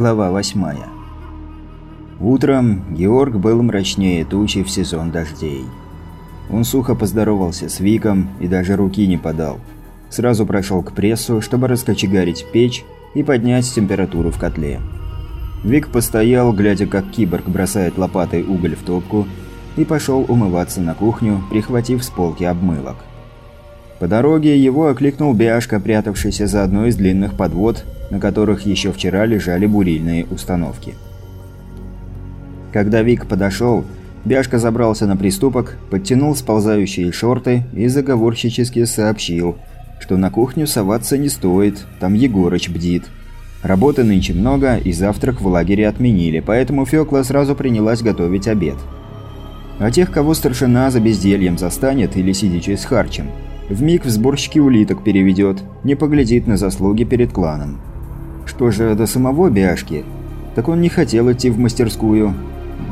Глава 8 Утром Георг был мрачнее тучи в сезон дождей. Он сухо поздоровался с Виком и даже руки не подал. Сразу прошел к прессу, чтобы раскочегарить печь и поднять температуру в котле. Вик постоял, глядя, как киборг бросает лопатой уголь в топку, и пошел умываться на кухню, прихватив с полки обмылок. По дороге его окликнул Бяшка, прятавшийся за одной из длинных подвод, на которых еще вчера лежали бурильные установки. Когда Вик подошел, Бяшка забрался на приступок, подтянул сползающие шорты и заговорщически сообщил, что на кухню соваться не стоит, там Егорыч бдит. Работы нынче много, и завтрак в лагере отменили, поэтому Фёкла сразу принялась готовить обед. А тех, кого старшина за бездельем застанет или сидячи с харчем, вмиг в сборщики улиток переведет, не поглядит на заслуги перед кланом. Что же до самого Бяшки? Так он не хотел идти в мастерскую.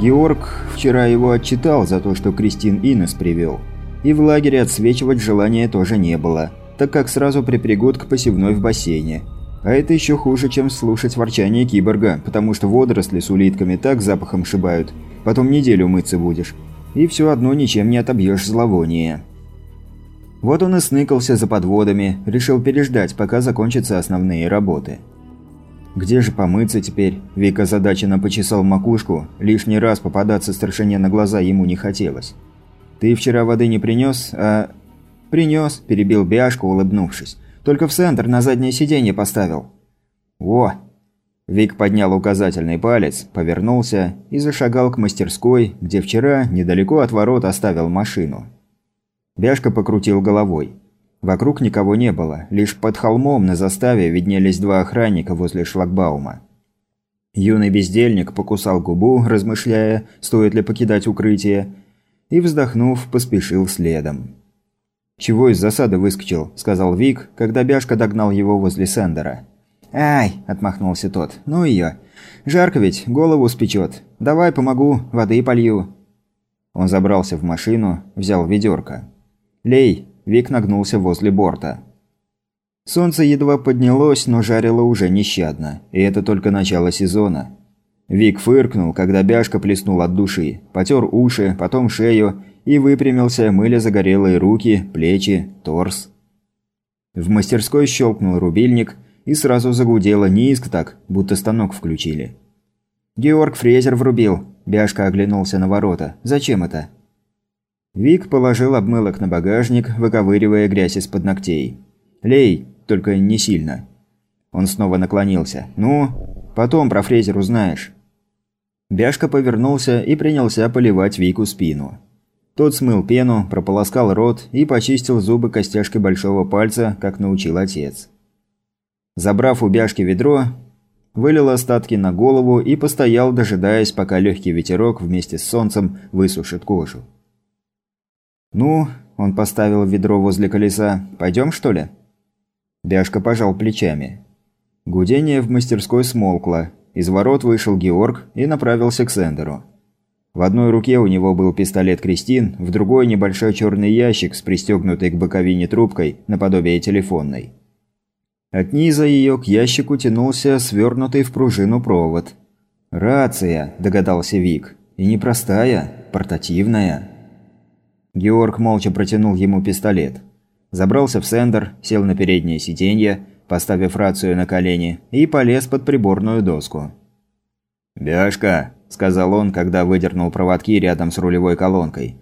Георг вчера его отчитал за то, что Кристин Инес привел. И в лагере отсвечивать желания тоже не было, так как сразу припрягут к посевной в бассейне. А это еще хуже, чем слушать ворчание киборга, потому что водоросли с улитками так запахом шибают, потом неделю мыться будешь. И все одно ничем не отобьешь зловоние. Вот он и сныкался за подводами, решил переждать, пока закончатся основные работы. Где же помыться теперь? Вика задаченно почесал макушку, лишний раз попадаться старшине на глаза ему не хотелось. «Ты вчера воды не принес, а...» «Принес», – перебил Биашку, улыбнувшись. «Только в центр на заднее сиденье поставил». «О!» Вик поднял указательный палец, повернулся и зашагал к мастерской, где вчера, недалеко от ворот, оставил машину. Бяшка покрутил головой. Вокруг никого не было, лишь под холмом на заставе виднелись два охранника возле шлагбаума. Юный бездельник покусал губу, размышляя, стоит ли покидать укрытие, и, вздохнув, поспешил следом. «Чего из засады выскочил?» – сказал Вик, когда Бяшка догнал его возле Сендера. «Ай!» – отмахнулся тот. «Ну ее. Жарко ведь, голову спечет. Давай помогу, воды полью». Он забрался в машину, взял ведерко. «Лей!» Вик нагнулся возле борта. Солнце едва поднялось, но жарило уже нещадно. И это только начало сезона. Вик фыркнул, когда бяшка плеснул от души, потер уши, потом шею и выпрямился, мыля загорелые руки, плечи, торс. В мастерской щелкнул рубильник и сразу загудело низко так, будто станок включили. «Георг Фрезер врубил», – Бяшка оглянулся на ворота. «Зачем это?» Вик положил обмылок на багажник, выковыривая грязь из-под ногтей. «Лей, только не сильно». Он снова наклонился. «Ну, потом про фрезер узнаешь». Бяшка повернулся и принялся поливать Вику спину. Тот смыл пену, прополоскал рот и почистил зубы костяшкой большого пальца, как научил отец. Забрав у Бяшки ведро, вылил остатки на голову и постоял, дожидаясь, пока легкий ветерок вместе с солнцем высушит кожу. «Ну?» – он поставил ведро возле колеса. «Пойдем, что ли?» Бяшка пожал плечами. Гудение в мастерской смолкло. Из ворот вышел Георг и направился к Сендеру. В одной руке у него был пистолет Кристин, в другой – небольшой черный ящик с пристегнутой к боковине трубкой, наподобие телефонной. От низа ее к ящику тянулся свернутый в пружину провод. «Рация», – догадался Вик. «И непростая, портативная». Георг молча протянул ему пистолет. Забрался в сендер, сел на переднее сиденье, поставив рацию на колени, и полез под приборную доску. «Бяшка», – сказал он, когда выдернул проводки рядом с рулевой колонкой.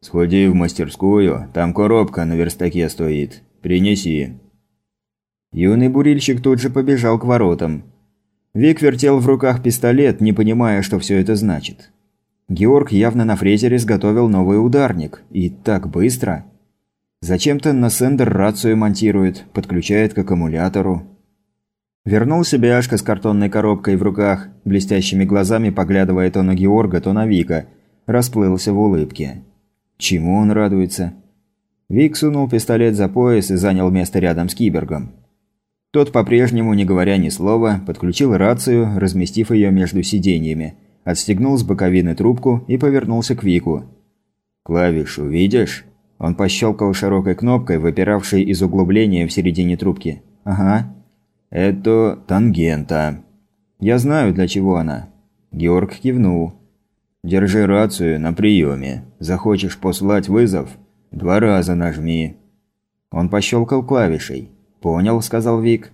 «Сходи в мастерскую, там коробка на верстаке стоит. Принеси». Юный бурильщик тут же побежал к воротам. Вик вертел в руках пистолет, не понимая, что все это значит. Георг явно на фрезере сготовил новый ударник. И так быстро. Зачем-то на сендер рацию монтирует, подключает к аккумулятору. Вернулся Бяшка с картонной коробкой в руках, блестящими глазами поглядывая то на Георга, то на Вика. Расплылся в улыбке. Чему он радуется? Вик сунул пистолет за пояс и занял место рядом с кибергом. Тот, по-прежнему, не говоря ни слова, подключил рацию, разместив ее между сиденьями – отстегнул с боковины трубку и повернулся к Вику. «Клавишу видишь?» Он пощелкал широкой кнопкой, выпиравшей из углубления в середине трубки. «Ага». «Это тангента». «Я знаю, для чего она». Георг кивнул. «Держи рацию на приеме. Захочешь послать вызов? Два раза нажми». Он пощелкал клавишей. «Понял», – сказал Вик.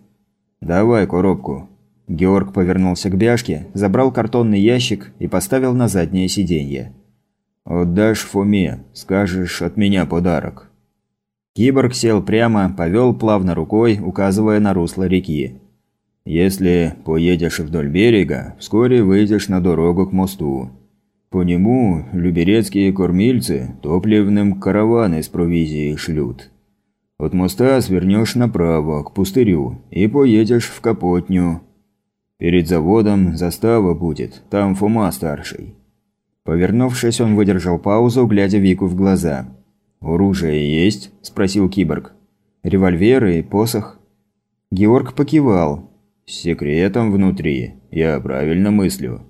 «Давай коробку». Георг повернулся к бяшке, забрал картонный ящик и поставил на заднее сиденье. «Отдашь Фоме, скажешь от меня подарок». Киборг сел прямо, повел плавно рукой, указывая на русло реки. «Если поедешь вдоль берега, вскоре выйдешь на дорогу к мосту. По нему люберецкие кормильцы топливным караваны с провизией шлют. От моста свернешь направо, к пустырю, и поедешь в Капотню. Перед заводом застава будет, там Фома старший». Повернувшись, он выдержал паузу, глядя Вику в глаза. «Оружие есть?» – спросил киборг. «Револьвер и посох?» Георг покивал. «С секретом внутри. Я правильно мыслю».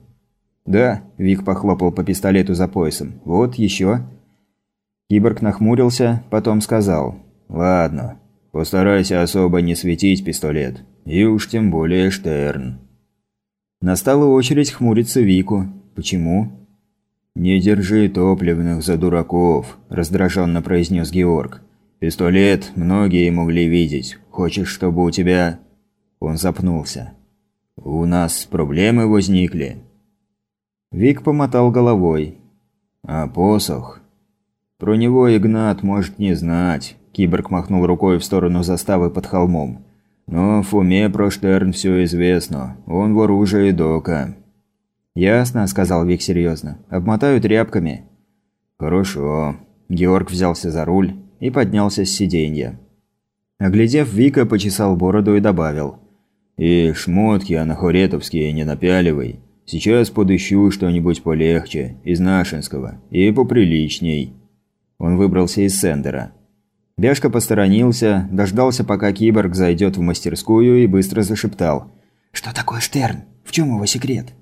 «Да», – Вик похлопал по пистолету за поясом. «Вот, еще». Киборг нахмурился, потом сказал. «Ладно, постарайся особо не светить пистолет. И уж тем более Штерн». Настала очередь хмуриться Вику. «Почему?» «Не держи топливных за дураков», – раздраженно произнес Георг. «Пистолет многие могли видеть. Хочешь, чтобы у тебя...» Он запнулся. «У нас проблемы возникли». Вик помотал головой. «А посох?» «Про него Игнат может не знать», – киборг махнул рукой в сторону заставы под холмом. «Но Фуме про Штерн все известно. Он в оружии Дока». «Ясно», – сказал Вик серьезно. «Обмотаю тряпками». «Хорошо». Георг взялся за руль и поднялся с сиденья. Оглядев Вика, почесал бороду и добавил. «И шмотки анахоретовские не напяливай. Сейчас подыщу что-нибудь полегче, из нашинского, и поприличней». Он выбрался из сендера. Бяшка посторонился, дождался, пока киборг зайдет в мастерскую и быстро зашептал. «Что такое Штерн? В чем его секрет?»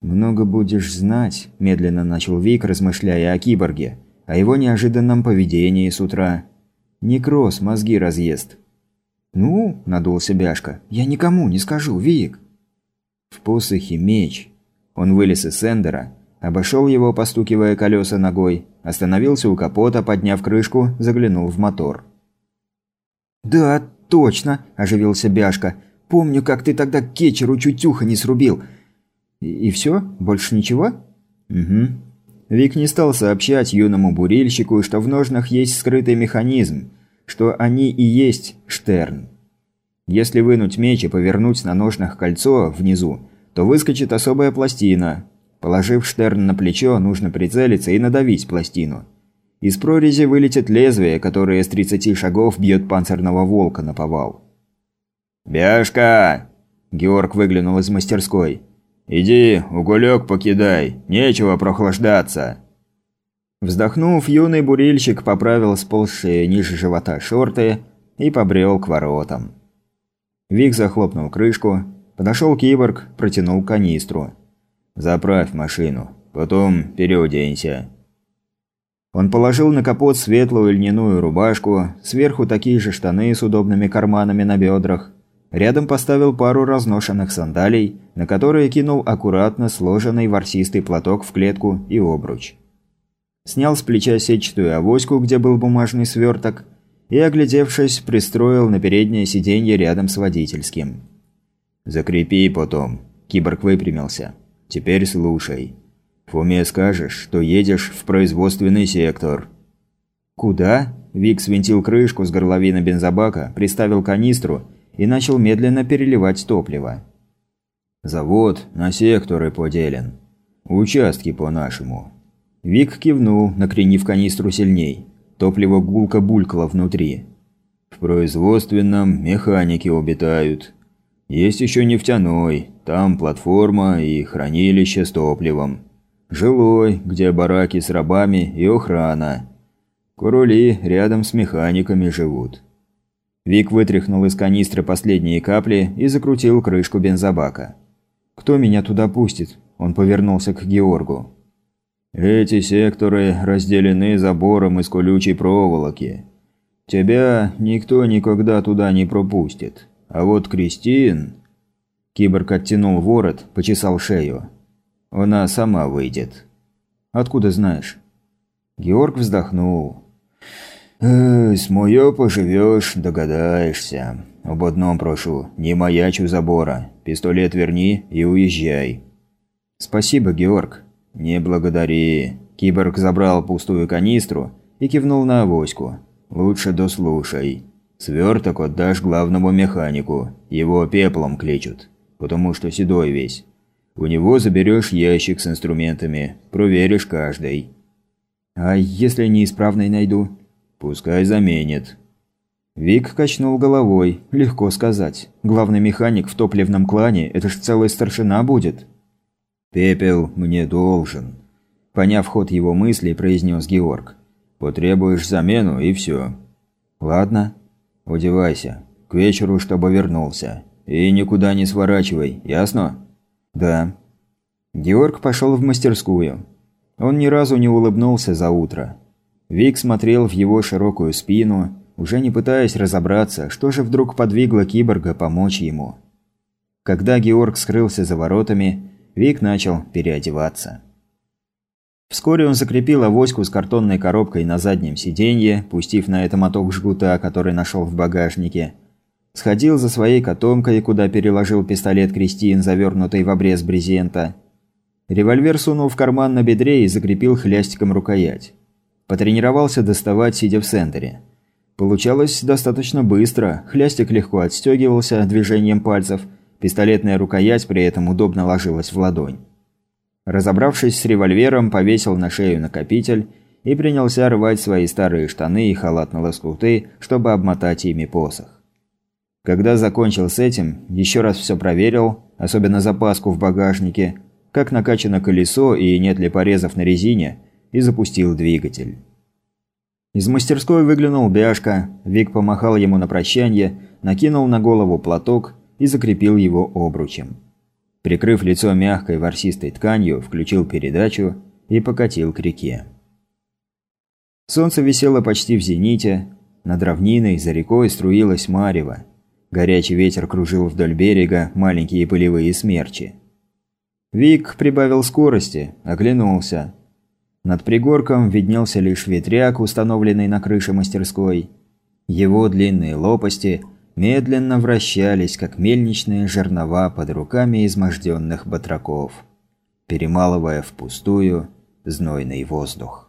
«Много будешь знать», – медленно начал Вик, размышляя о киборге, о его неожиданном поведении с утра. «Некроз мозги разъест». «Ну», – надулся Бяшка, – «я никому не скажу, Вик». В посохе меч. Он вылез из сендера, обошел его, постукивая колеса ногой, остановился у капота, подняв крышку, заглянул в мотор. «Да, точно», – оживился Бяшка. «Помню, как ты тогда кетчеру чуть ухо не срубил. И, и все? Больше ничего? Угу. Вик не стал сообщать юному бурильщику, что в ножнах есть скрытый механизм, что они и есть Штерн. Если вынуть меч и повернуть на ножнах кольцо внизу, то выскочит особая пластина. Положив Штерн на плечо, нужно прицелиться и надавить пластину. Из прорези вылетит лезвие, которое с 30 шагов бьет панцирного волка на повал. «Бяшка!» Георг выглянул из мастерской. «Иди, уголек покидай, нечего прохлаждаться». Вздохнув, юный бурильщик поправил сползшие ниже живота шорты и побрел к воротам. Вик захлопнул крышку, подошел киборг, протянул канистру. «Заправь машину, потом переоденься». Он положил на капот светлую льняную рубашку, сверху такие же штаны с удобными карманами на бедрах, Рядом поставил пару разношенных сандалий, на которые кинул аккуратно сложенный ворсистый платок в клетку и обруч. Снял с плеча сетчатую авоську, где был бумажный сверток, и, оглядевшись, пристроил на переднее сиденье рядом с водительским. «Закрепи потом», – киборг выпрямился. «Теперь слушай. Фоме скажешь, что едешь в производственный сектор». «Куда?» – Вик свинтил крышку с горловины бензобака, приставил канистру – и начал медленно переливать топливо. «Завод на секторы поделен. Участки по-нашему». Вик кивнул, накренив канистру сильней. Топливо гулко булькало внутри. «В производственном механики обитают. Есть еще нефтяной, там платформа и хранилище с топливом. Жилой, где бараки с рабами и охрана. Курули рядом с механиками живут. Вик вытряхнул из канистры последние капли и закрутил крышку бензобака. «Кто меня туда пустит?» Он повернулся к Георгу. «Эти секторы разделены забором из колючей проволоки. Тебя никто никогда туда не пропустит. А вот Кристин...» Киборг оттянул ворот, почесал шею. «Она сама выйдет». «Откуда знаешь?» Георг вздохнул. «Э, «С моё поживёшь, догадаешься. Об одном прошу, не маячь у забора. Пистолет верни и уезжай». «Спасибо, Георг». «Не благодари». Киборг забрал пустую канистру и кивнул на авоську. «Лучше дослушай. Сверток отдашь главному механику. Его пеплом кличут, потому что седой весь. У него заберешь ящик с инструментами, проверишь каждый». «А если неисправный найду?» «Пускай заменит». Вик качнул головой. Легко сказать. Главный механик в топливном клане – это ж целый старшина будет. «Пепел мне должен», – поняв ход его мыслей, произнес Георг. «Потребуешь замену и все». «Ладно». «Удевайся. К вечеру, чтобы вернулся. И никуда не сворачивай, ясно?» «Да». Георг пошел в мастерскую. Он ни разу не улыбнулся за утро. Вик смотрел в его широкую спину, уже не пытаясь разобраться, что же вдруг подвигло киборга помочь ему. Когда Георг скрылся за воротами, Вик начал переодеваться. Вскоре он закрепил авоську с картонной коробкой на заднем сиденье, пустив на это моток жгута, который нашел в багажнике. Сходил за своей котомкой, куда переложил пистолет Кристин, завернутый в обрез брезента. Револьвер сунул в карман на бедре и закрепил хлястиком рукоять. Потренировался доставать, сидя в центре. Получалось достаточно быстро, хлястик легко отстегивался движением пальцев – Пистолетная рукоять при этом удобно ложилась в ладонь. Разобравшись с револьвером, повесил на шею накопитель и принялся рвать свои старые штаны и халат на лоскуты, чтобы обмотать ими посох. Когда закончил с этим, еще раз все проверил, особенно запаску в багажнике, как накачано колесо и нет ли порезов на резине, и запустил двигатель. Из мастерской выглянул Бяшка, Вик помахал ему на прощание, накинул на голову платок и закрепил его обручем. Прикрыв лицо мягкой ворсистой тканью, включил передачу и покатил к реке. Солнце висело почти в зените, над равниной за рекой струилась марево. Горячий ветер кружил вдоль берега маленькие пылевые смерчи. Вик прибавил скорости, оглянулся. Над пригорком виднелся лишь ветряк, установленный на крыше мастерской. Его длинные лопасти – медленно вращались, как мельничные жернова под руками изможденных батраков, перемалывая впустую знойный воздух.